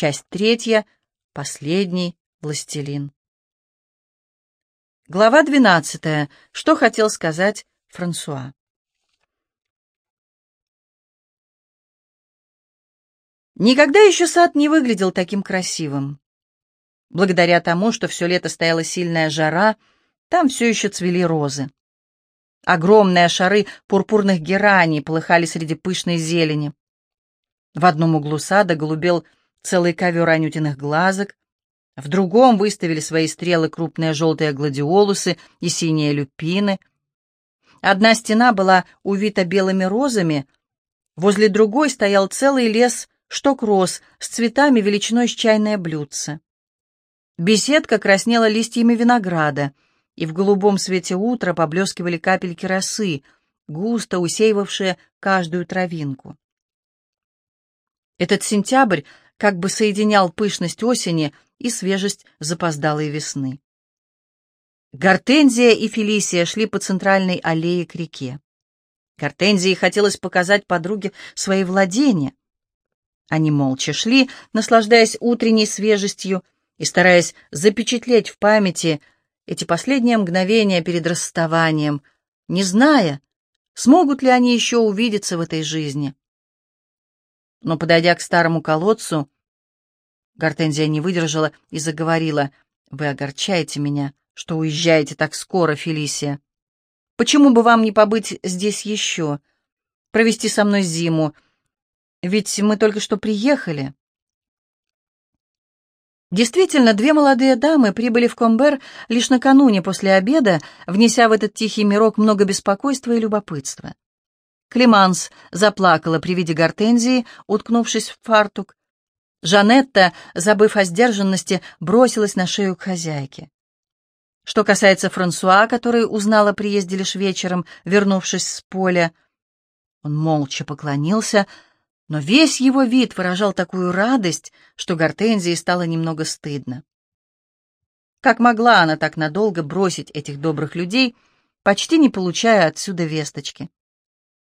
Часть третья. Последний властелин. Глава двенадцатая. Что хотел сказать Франсуа? Никогда еще сад не выглядел таким красивым. Благодаря тому, что все лето стояла сильная жара, там все еще цвели розы. Огромные шары пурпурных гераний полыхали среди пышной зелени. В одном углу сада голубел целый ковер анютиных глазок, в другом выставили свои стрелы крупные желтые гладиолусы и синие люпины. Одна стена была увита белыми розами, возле другой стоял целый лес шток роз с цветами величиной с чайное блюдце. Беседка краснела листьями винограда, и в голубом свете утра поблескивали капельки росы, густо усеивавшие каждую травинку. Этот сентябрь как бы соединял пышность осени и свежесть запоздалой весны. Гортензия и Фелисия шли по центральной аллее к реке. Гортензии хотелось показать подруге свои владения. Они молча шли, наслаждаясь утренней свежестью и стараясь запечатлеть в памяти эти последние мгновения перед расставанием, не зная, смогут ли они еще увидеться в этой жизни. Но, подойдя к старому колодцу, Гортензия не выдержала и заговорила. «Вы огорчаете меня, что уезжаете так скоро, Фелисия. Почему бы вам не побыть здесь еще? Провести со мной зиму? Ведь мы только что приехали». Действительно, две молодые дамы прибыли в Комбер лишь накануне после обеда, внеся в этот тихий мирок много беспокойства и любопытства. Климанс заплакала при виде гортензии, уткнувшись в фартук. Жанетта, забыв о сдержанности, бросилась на шею к хозяйке. Что касается Франсуа, который узнал о приезде лишь вечером, вернувшись с поля, он молча поклонился, но весь его вид выражал такую радость, что Гортензии стало немного стыдно. Как могла она так надолго бросить этих добрых людей, почти не получая отсюда весточки?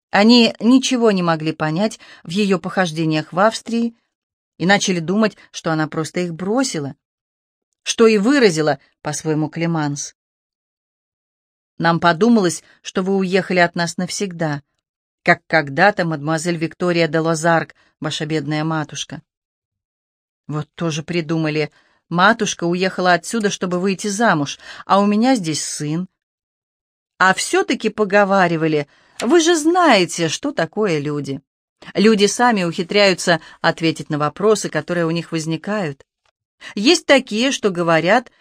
Они ничего не могли понять в ее похождениях в Австрии и начали думать, что она просто их бросила, что и выразила по-своему Клеманс. Нам подумалось, что вы уехали от нас навсегда, как когда-то мадемуазель Виктория де Лозарк, ваша бедная матушка. Вот тоже придумали. Матушка уехала отсюда, чтобы выйти замуж, а у меня здесь сын. А все-таки поговаривали, вы же знаете, что такое люди. Люди сами ухитряются ответить на вопросы, которые у них возникают. Есть такие, что говорят,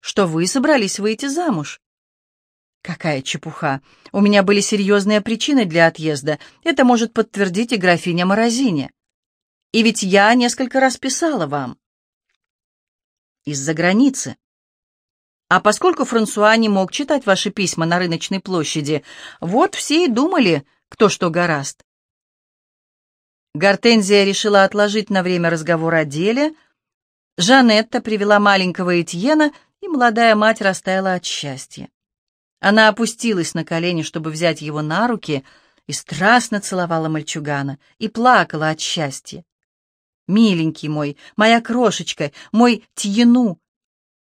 что вы собрались выйти замуж. Какая чепуха! У меня были серьезные причины для отъезда. Это может подтвердить и графиня Морозине. И ведь я несколько раз писала вам. Из-за границы. А поскольку Франсуа не мог читать ваши письма на рыночной площади, вот все и думали, кто что гораст. Гортензия решила отложить на время разговор о деле. Жанетта привела маленького Этьена, и молодая мать растаяла от счастья. Она опустилась на колени, чтобы взять его на руки, и страстно целовала мальчугана, и плакала от счастья. «Миленький мой, моя крошечка, мой Тьену,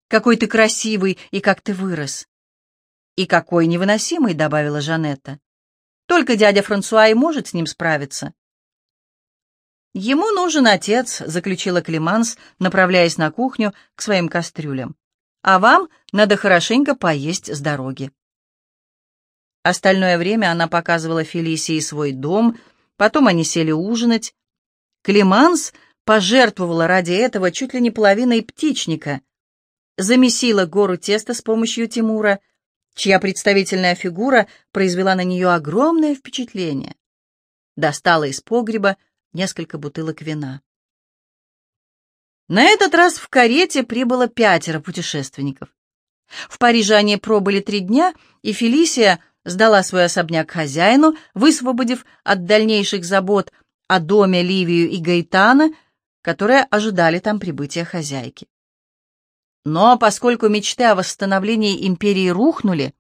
какой ты красивый и как ты вырос!» «И какой невыносимый», — добавила Жанетта. «Только дядя Франсуа и может с ним справиться». «Ему нужен отец», — заключила Климанс, направляясь на кухню к своим кастрюлям. «А вам надо хорошенько поесть с дороги». Остальное время она показывала Фелисии свой дом, потом они сели ужинать. Климанс пожертвовала ради этого чуть ли не половиной птичника, замесила гору теста с помощью Тимура, чья представительная фигура произвела на нее огромное впечатление. Достала из погреба несколько бутылок вина. На этот раз в карете прибыло пятеро путешественников. В Париже они пробыли три дня, и Фелисия сдала свой особняк хозяину, высвободив от дальнейших забот о доме Ливию и Гаитана, которые ожидали там прибытия хозяйки. Но поскольку мечты о восстановлении империи рухнули,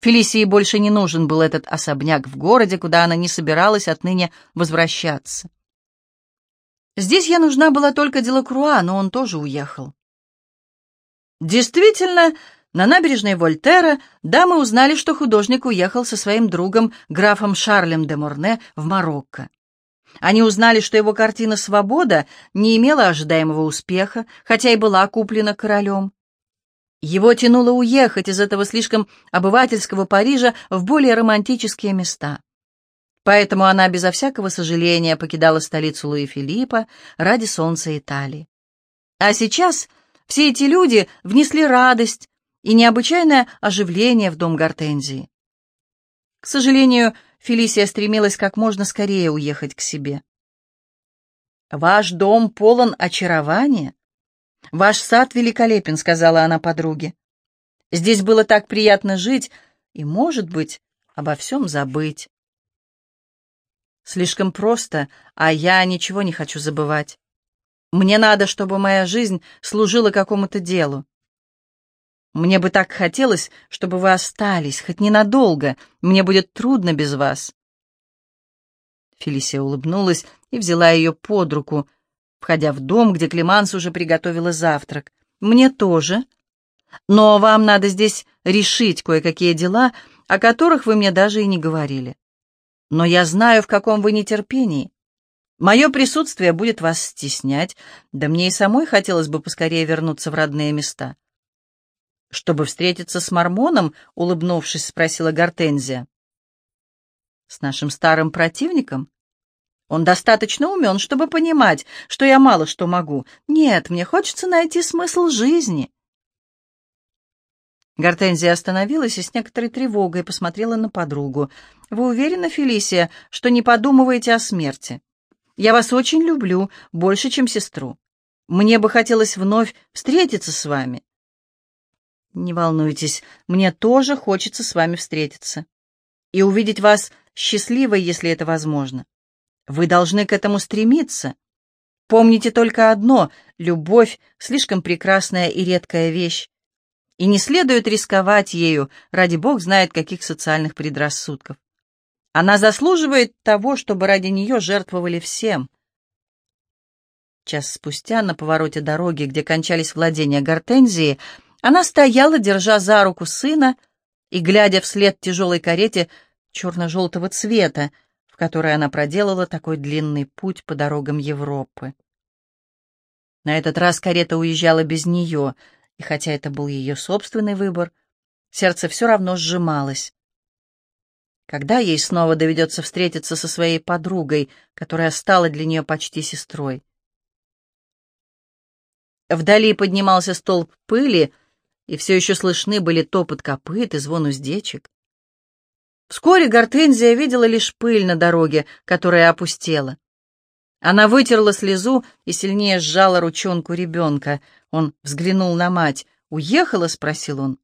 Фелисии больше не нужен был этот особняк в городе, куда она не собиралась отныне возвращаться. Здесь я нужна была только Делакруа, но он тоже уехал. Действительно, на набережной Вольтера дамы узнали, что художник уехал со своим другом, графом Шарлем де Морне, в Марокко. Они узнали, что его картина «Свобода» не имела ожидаемого успеха, хотя и была куплена королем. Его тянуло уехать из этого слишком обывательского Парижа в более романтические места. Поэтому она безо всякого сожаления покидала столицу Луи Филиппа ради солнца Италии. А сейчас все эти люди внесли радость и необычайное оживление в дом Гортензии. К сожалению, Фелисия стремилась как можно скорее уехать к себе. «Ваш дом полон очарования. Ваш сад великолепен», — сказала она подруге. «Здесь было так приятно жить и, может быть, обо всем забыть». Слишком просто, а я ничего не хочу забывать. Мне надо, чтобы моя жизнь служила какому-то делу. Мне бы так хотелось, чтобы вы остались, хоть ненадолго. Мне будет трудно без вас. Фелисия улыбнулась и взяла ее под руку, входя в дом, где Климанс уже приготовила завтрак. «Мне тоже. Но вам надо здесь решить кое-какие дела, о которых вы мне даже и не говорили. Но я знаю, в каком вы нетерпении. Мое присутствие будет вас стеснять, да мне и самой хотелось бы поскорее вернуться в родные места. «Чтобы встретиться с Мормоном?» — улыбнувшись, спросила Гортензия. «С нашим старым противником? Он достаточно умен, чтобы понимать, что я мало что могу. Нет, мне хочется найти смысл жизни». Гортензия остановилась и с некоторой тревогой посмотрела на подругу. «Вы уверены, Фелисия, что не подумываете о смерти? Я вас очень люблю, больше, чем сестру. Мне бы хотелось вновь встретиться с вами». «Не волнуйтесь, мне тоже хочется с вами встретиться. И увидеть вас счастливой, если это возможно. Вы должны к этому стремиться. Помните только одно — любовь — слишком прекрасная и редкая вещь и не следует рисковать ею ради бог знает каких социальных предрассудков. Она заслуживает того, чтобы ради нее жертвовали всем. Час спустя на повороте дороги, где кончались владения Гортензии, она стояла, держа за руку сына и глядя вслед тяжелой карете черно-желтого цвета, в которой она проделала такой длинный путь по дорогам Европы. На этот раз карета уезжала без нее — и хотя это был ее собственный выбор, сердце все равно сжималось. Когда ей снова доведется встретиться со своей подругой, которая стала для нее почти сестрой? Вдали поднимался столб пыли, и все еще слышны были топот копыт и звон уздечек. Вскоре Гортензия видела лишь пыль на дороге, которая опустела. Она вытерла слезу и сильнее сжала ручонку ребенка. Он взглянул на мать. «Уехала?» — спросил он.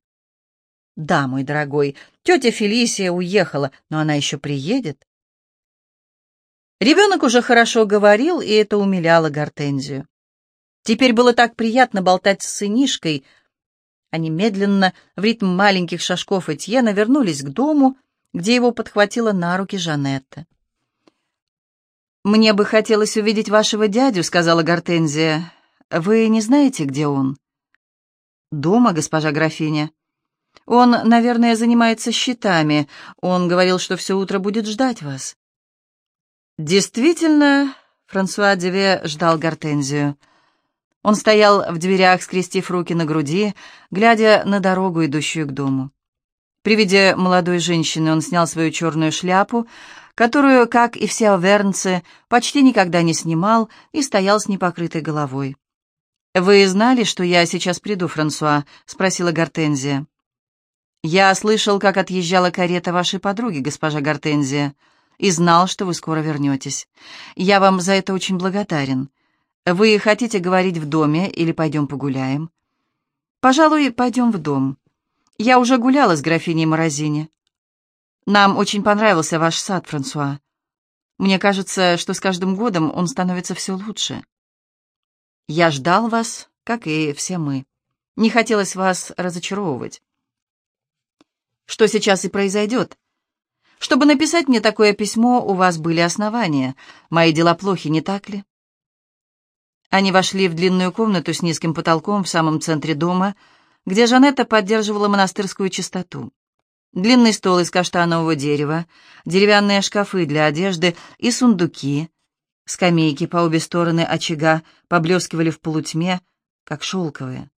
«Да, мой дорогой, тетя Фелисия уехала, но она еще приедет». Ребенок уже хорошо говорил, и это умиляло Гортензию. Теперь было так приятно болтать с сынишкой. Они медленно, в ритм маленьких шажков Этьена, вернулись к дому, где его подхватила на руки Жанетта. «Мне бы хотелось увидеть вашего дядю», — сказала Гортензия. «Вы не знаете, где он?» «Дома, госпожа графиня». «Он, наверное, занимается счетами. Он говорил, что все утро будет ждать вас». Действительно, Франсуа Деве ждал Гортензию. Он стоял в дверях, скрестив руки на груди, глядя на дорогу, идущую к дому. При виде молодой женщины он снял свою черную шляпу, которую, как и все авернцы, почти никогда не снимал и стоял с непокрытой головой. «Вы знали, что я сейчас приду, Франсуа?» — спросила Гортензия. «Я слышал, как отъезжала карета вашей подруги, госпожа Гортензия, и знал, что вы скоро вернетесь. Я вам за это очень благодарен. Вы хотите говорить в доме или пойдем погуляем?» «Пожалуй, пойдем в дом. Я уже гуляла с графиней Морозини. Нам очень понравился ваш сад, Франсуа. Мне кажется, что с каждым годом он становится все лучше. Я ждал вас, как и все мы. Не хотелось вас разочаровывать. Что сейчас и произойдет. Чтобы написать мне такое письмо, у вас были основания. Мои дела плохи, не так ли? Они вошли в длинную комнату с низким потолком в самом центре дома, где Жанетта поддерживала монастырскую чистоту. Длинный стол из каштанового дерева, деревянные шкафы для одежды и сундуки, скамейки по обе стороны очага поблескивали в полутьме, как шелковые.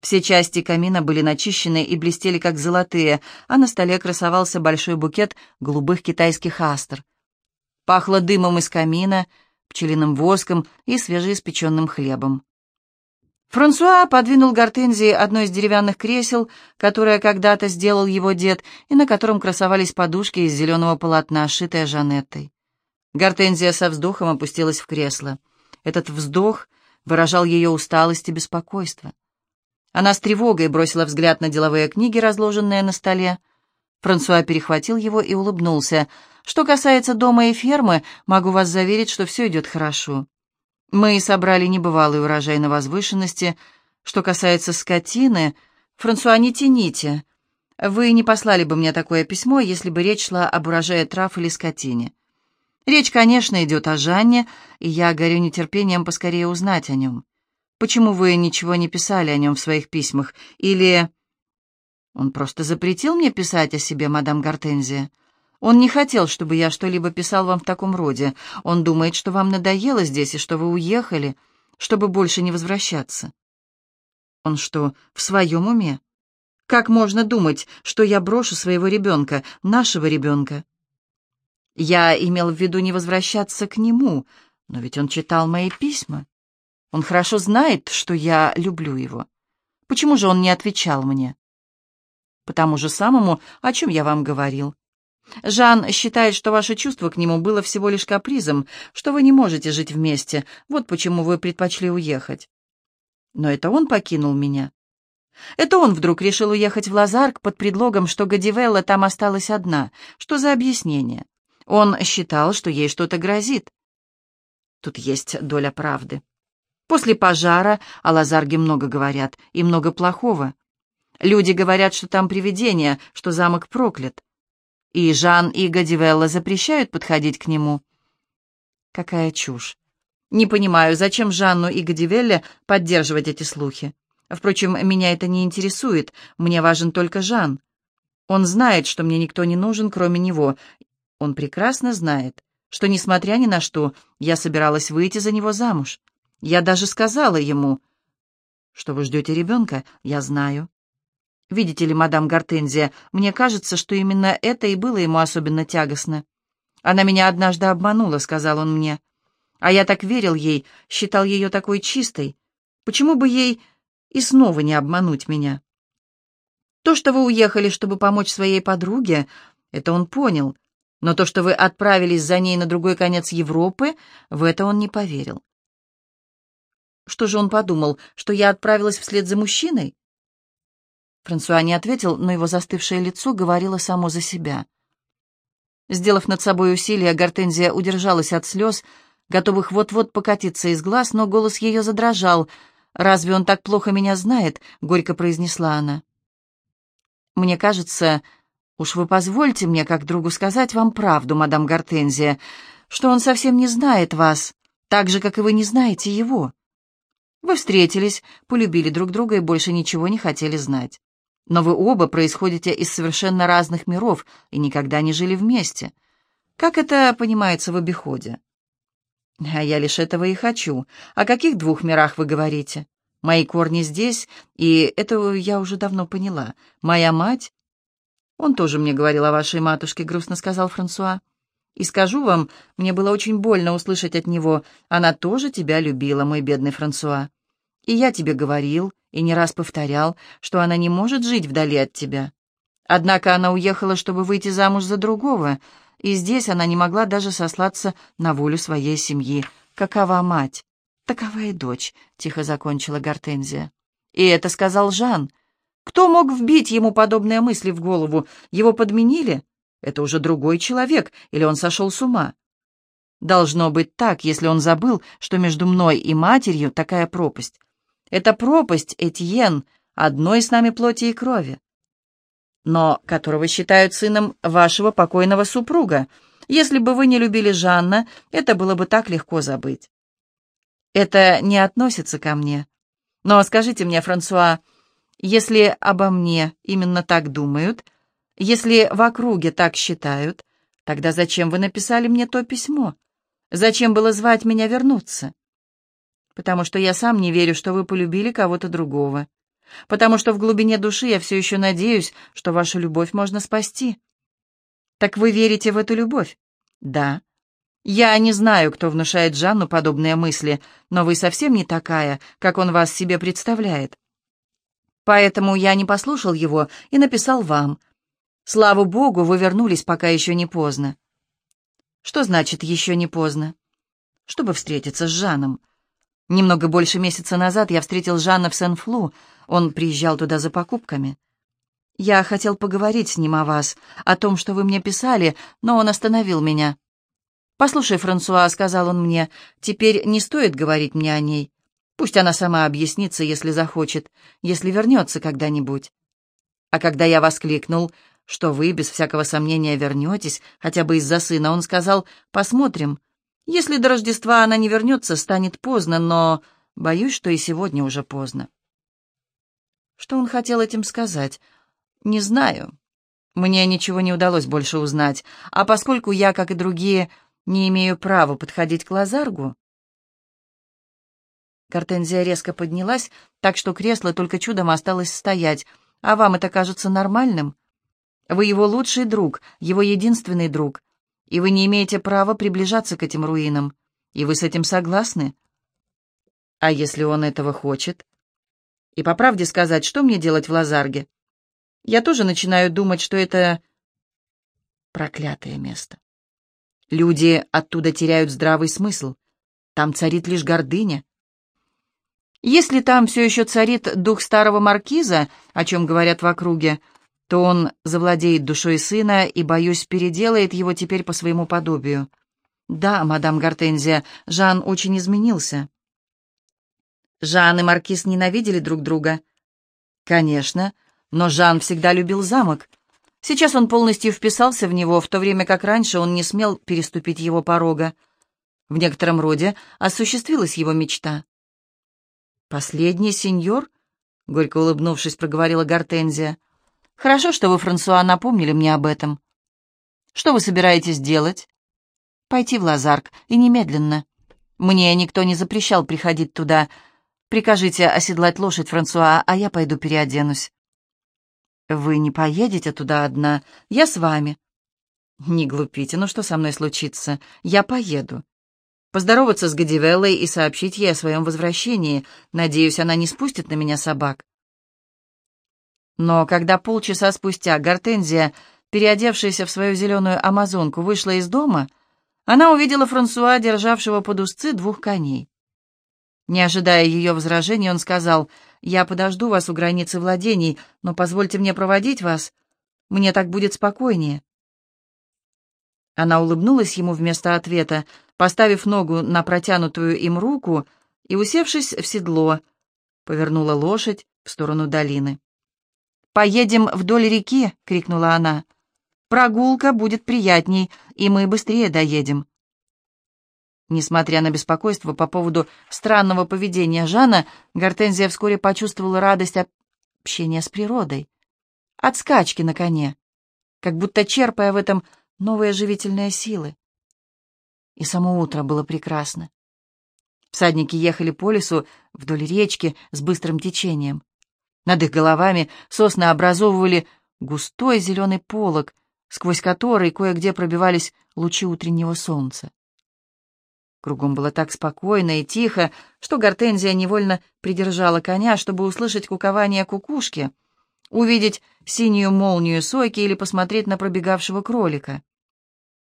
Все части камина были начищены и блестели, как золотые, а на столе красовался большой букет голубых китайских астр. Пахло дымом из камина, пчелиным воском и свежеиспеченным хлебом. Франсуа подвинул Гортензии одно из деревянных кресел, которое когда-то сделал его дед, и на котором красовались подушки из зеленого полотна, сшитые Жанеттой. Гортензия со вздохом опустилась в кресло. Этот вздох выражал ее усталость и беспокойство. Она с тревогой бросила взгляд на деловые книги, разложенные на столе. Франсуа перехватил его и улыбнулся. «Что касается дома и фермы, могу вас заверить, что все идет хорошо. Мы собрали небывалый урожай на возвышенности. Что касается скотины, Франсуа, не тяните. Вы не послали бы мне такое письмо, если бы речь шла об урожае трав или скотине. Речь, конечно, идет о Жанне, и я горю нетерпением поскорее узнать о нем. Почему вы ничего не писали о нем в своих письмах? Или... Он просто запретил мне писать о себе, мадам Гортензия. Он не хотел, чтобы я что-либо писал вам в таком роде. Он думает, что вам надоело здесь и что вы уехали, чтобы больше не возвращаться. Он что, в своем уме? Как можно думать, что я брошу своего ребенка, нашего ребенка? Я имел в виду не возвращаться к нему, но ведь он читал мои письма. Он хорошо знает, что я люблю его. Почему же он не отвечал мне? По тому же самому, о чем я вам говорил. Жан считает, что ваше чувство к нему было всего лишь капризом, что вы не можете жить вместе, вот почему вы предпочли уехать. Но это он покинул меня. Это он вдруг решил уехать в Лазарк под предлогом, что Гадивелла там осталась одна. Что за объяснение? Он считал, что ей что-то грозит. Тут есть доля правды. После пожара о Лазарге много говорят, и много плохого. Люди говорят, что там привидение, что замок проклят. И Жан и Гадивелла запрещают подходить к нему. Какая чушь. Не понимаю, зачем Жанну и Гадивелле поддерживать эти слухи. Впрочем, меня это не интересует, мне важен только Жан. Он знает, что мне никто не нужен, кроме него. Он прекрасно знает, что, несмотря ни на что, я собиралась выйти за него замуж. Я даже сказала ему, что вы ждете ребенка, я знаю. Видите ли, мадам Гортензия, мне кажется, что именно это и было ему особенно тягостно. Она меня однажды обманула, сказал он мне. А я так верил ей, считал ее такой чистой. Почему бы ей и снова не обмануть меня? То, что вы уехали, чтобы помочь своей подруге, это он понял. Но то, что вы отправились за ней на другой конец Европы, в это он не поверил. Что же он подумал, что я отправилась вслед за мужчиной? Франсуа не ответил, но его застывшее лицо говорило само за себя. Сделав над собой усилие, Гортензия удержалась от слез, готовых вот-вот покатиться из глаз, но голос ее задрожал. «Разве он так плохо меня знает?» — горько произнесла она. «Мне кажется, уж вы позвольте мне, как другу, сказать вам правду, мадам Гортензия, что он совсем не знает вас, так же, как и вы не знаете его. Вы встретились, полюбили друг друга и больше ничего не хотели знать. Но вы оба происходите из совершенно разных миров и никогда не жили вместе. Как это понимается в обиходе? А я лишь этого и хочу. О каких двух мирах вы говорите? Мои корни здесь, и это я уже давно поняла. Моя мать... Он тоже мне говорил о вашей матушке, грустно сказал Франсуа. И скажу вам, мне было очень больно услышать от него. Она тоже тебя любила, мой бедный Франсуа. И я тебе говорил, и не раз повторял, что она не может жить вдали от тебя. Однако она уехала, чтобы выйти замуж за другого, и здесь она не могла даже сослаться на волю своей семьи. Какова мать? Такова и дочь, — тихо закончила Гортензия. И это сказал Жан. Кто мог вбить ему подобные мысли в голову? Его подменили? Это уже другой человек, или он сошел с ума? Должно быть так, если он забыл, что между мной и матерью такая пропасть. Это пропасть, Этьен, одной с нами плоти и крови, но которого считают сыном вашего покойного супруга. Если бы вы не любили Жанна, это было бы так легко забыть. Это не относится ко мне. Но скажите мне, Франсуа, если обо мне именно так думают, если в округе так считают, тогда зачем вы написали мне то письмо? Зачем было звать меня вернуться? Потому что я сам не верю, что вы полюбили кого-то другого. Потому что в глубине души я все еще надеюсь, что вашу любовь можно спасти. Так вы верите в эту любовь? Да. Я не знаю, кто внушает Жанну подобные мысли, но вы совсем не такая, как он вас себе представляет. Поэтому я не послушал его и написал вам. Слава Богу, вы вернулись, пока еще не поздно. Что значит «еще не поздно»? Чтобы встретиться с Жаном. Немного больше месяца назад я встретил Жанна в Сен-Флу. Он приезжал туда за покупками. Я хотел поговорить с ним о вас, о том, что вы мне писали, но он остановил меня. «Послушай, Франсуа», — сказал он мне, — «теперь не стоит говорить мне о ней. Пусть она сама объяснится, если захочет, если вернется когда-нибудь». А когда я воскликнул, что вы, без всякого сомнения, вернетесь, хотя бы из-за сына, он сказал, «Посмотрим. Если до Рождества она не вернется, станет поздно, но боюсь, что и сегодня уже поздно». Что он хотел этим сказать? Не знаю. Мне ничего не удалось больше узнать, а поскольку я, как и другие, не имею права подходить к Лазаргу... Гортензия резко поднялась, так что кресло только чудом осталось стоять. «А вам это кажется нормальным?» Вы его лучший друг, его единственный друг, и вы не имеете права приближаться к этим руинам. И вы с этим согласны? А если он этого хочет? И по правде сказать, что мне делать в Лазарге? Я тоже начинаю думать, что это проклятое место. Люди оттуда теряют здравый смысл. Там царит лишь гордыня. Если там все еще царит дух старого маркиза, о чем говорят в округе, то он завладеет душой сына и, боюсь, переделает его теперь по своему подобию. Да, мадам Гортензия, Жан очень изменился. Жан и Маркиз ненавидели друг друга. Конечно, но Жан всегда любил замок. Сейчас он полностью вписался в него, в то время как раньше он не смел переступить его порога. В некотором роде осуществилась его мечта. «Последний сеньор?» — горько улыбнувшись, проговорила Гортензия. Хорошо, что вы, Франсуа, напомнили мне об этом. Что вы собираетесь делать? Пойти в Лазарк, и немедленно. Мне никто не запрещал приходить туда. Прикажите оседлать лошадь, Франсуа, а я пойду переоденусь. Вы не поедете туда одна, я с вами. Не глупите, ну что со мной случится? Я поеду. Поздороваться с Гадивеллой и сообщить ей о своем возвращении. Надеюсь, она не спустит на меня собак. Но когда полчаса спустя Гортензия, переодевшаяся в свою зеленую амазонку, вышла из дома, она увидела Франсуа, державшего под узцы двух коней. Не ожидая ее возражений, он сказал, «Я подожду вас у границы владений, но позвольте мне проводить вас. Мне так будет спокойнее». Она улыбнулась ему вместо ответа, поставив ногу на протянутую им руку и, усевшись в седло, повернула лошадь в сторону долины. «Поедем вдоль реки!» — крикнула она. «Прогулка будет приятней, и мы быстрее доедем». Несмотря на беспокойство по поводу странного поведения Жана, Гортензия вскоре почувствовала радость общения с природой. От скачки на коне, как будто черпая в этом новые живительные силы. И само утро было прекрасно. Всадники ехали по лесу вдоль речки с быстрым течением. Над их головами сосны образовывали густой зеленый полог, сквозь который кое-где пробивались лучи утреннего солнца. Кругом было так спокойно и тихо, что Гортензия невольно придержала коня, чтобы услышать кукование кукушки, увидеть синюю молнию сойки или посмотреть на пробегавшего кролика.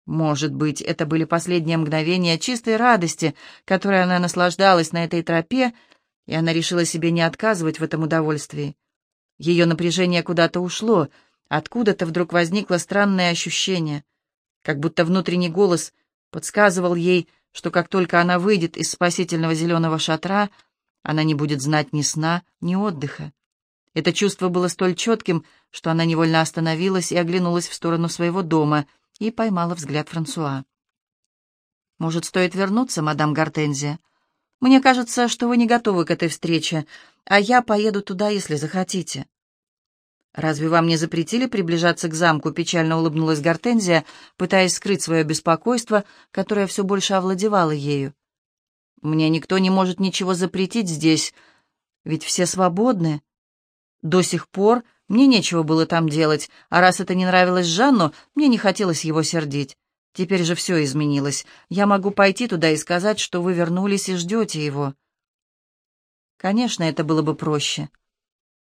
Может быть, это были последние мгновения чистой радости, которой она наслаждалась на этой тропе, и она решила себе не отказывать в этом удовольствии. Ее напряжение куда-то ушло, откуда-то вдруг возникло странное ощущение, как будто внутренний голос подсказывал ей, что как только она выйдет из спасительного зеленого шатра, она не будет знать ни сна, ни отдыха. Это чувство было столь четким, что она невольно остановилась и оглянулась в сторону своего дома и поймала взгляд Франсуа. «Может, стоит вернуться, мадам Гортензия?» Мне кажется, что вы не готовы к этой встрече, а я поеду туда, если захотите». «Разве вам не запретили приближаться к замку?» — печально улыбнулась Гортензия, пытаясь скрыть свое беспокойство, которое все больше овладевало ею. «Мне никто не может ничего запретить здесь, ведь все свободны. До сих пор мне нечего было там делать, а раз это не нравилось Жанну, мне не хотелось его сердить. Теперь же все изменилось. Я могу пойти туда и сказать, что вы вернулись и ждете его». Конечно, это было бы проще.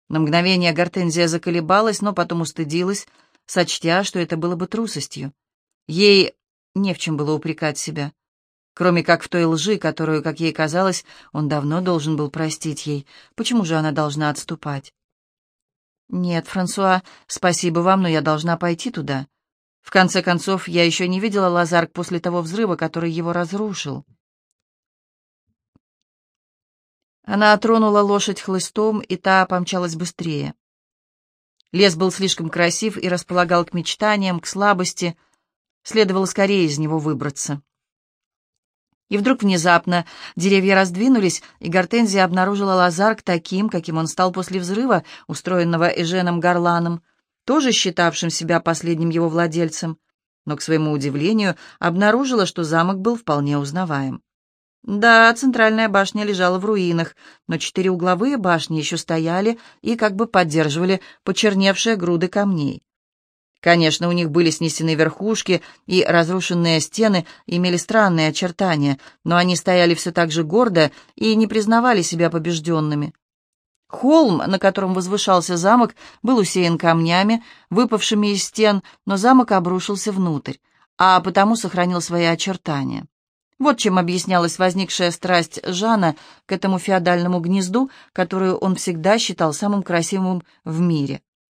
На мгновение Гортензия заколебалась, но потом устыдилась, сочтя, что это было бы трусостью. Ей не в чем было упрекать себя, кроме как в той лжи, которую, как ей казалось, он давно должен был простить ей. Почему же она должна отступать? «Нет, Франсуа, спасибо вам, но я должна пойти туда. В конце концов, я еще не видела Лазарк после того взрыва, который его разрушил». Она тронула лошадь хлыстом, и та помчалась быстрее. Лес был слишком красив и располагал к мечтаниям, к слабости. Следовало скорее из него выбраться. И вдруг внезапно деревья раздвинулись, и Гортензия обнаружила Лазарк таким, каким он стал после взрыва, устроенного Эженом Гарланом, тоже считавшим себя последним его владельцем, но, к своему удивлению, обнаружила, что замок был вполне узнаваем. Да, центральная башня лежала в руинах, но четыре угловые башни еще стояли и как бы поддерживали почерневшие груды камней. Конечно, у них были снесены верхушки, и разрушенные стены имели странные очертания, но они стояли все так же гордо и не признавали себя побежденными. Холм, на котором возвышался замок, был усеян камнями, выпавшими из стен, но замок обрушился внутрь, а потому сохранил свои очертания. Вот чем объяснялась возникшая страсть Жана к этому феодальному гнезду, которую он всегда считал самым красивым в мире.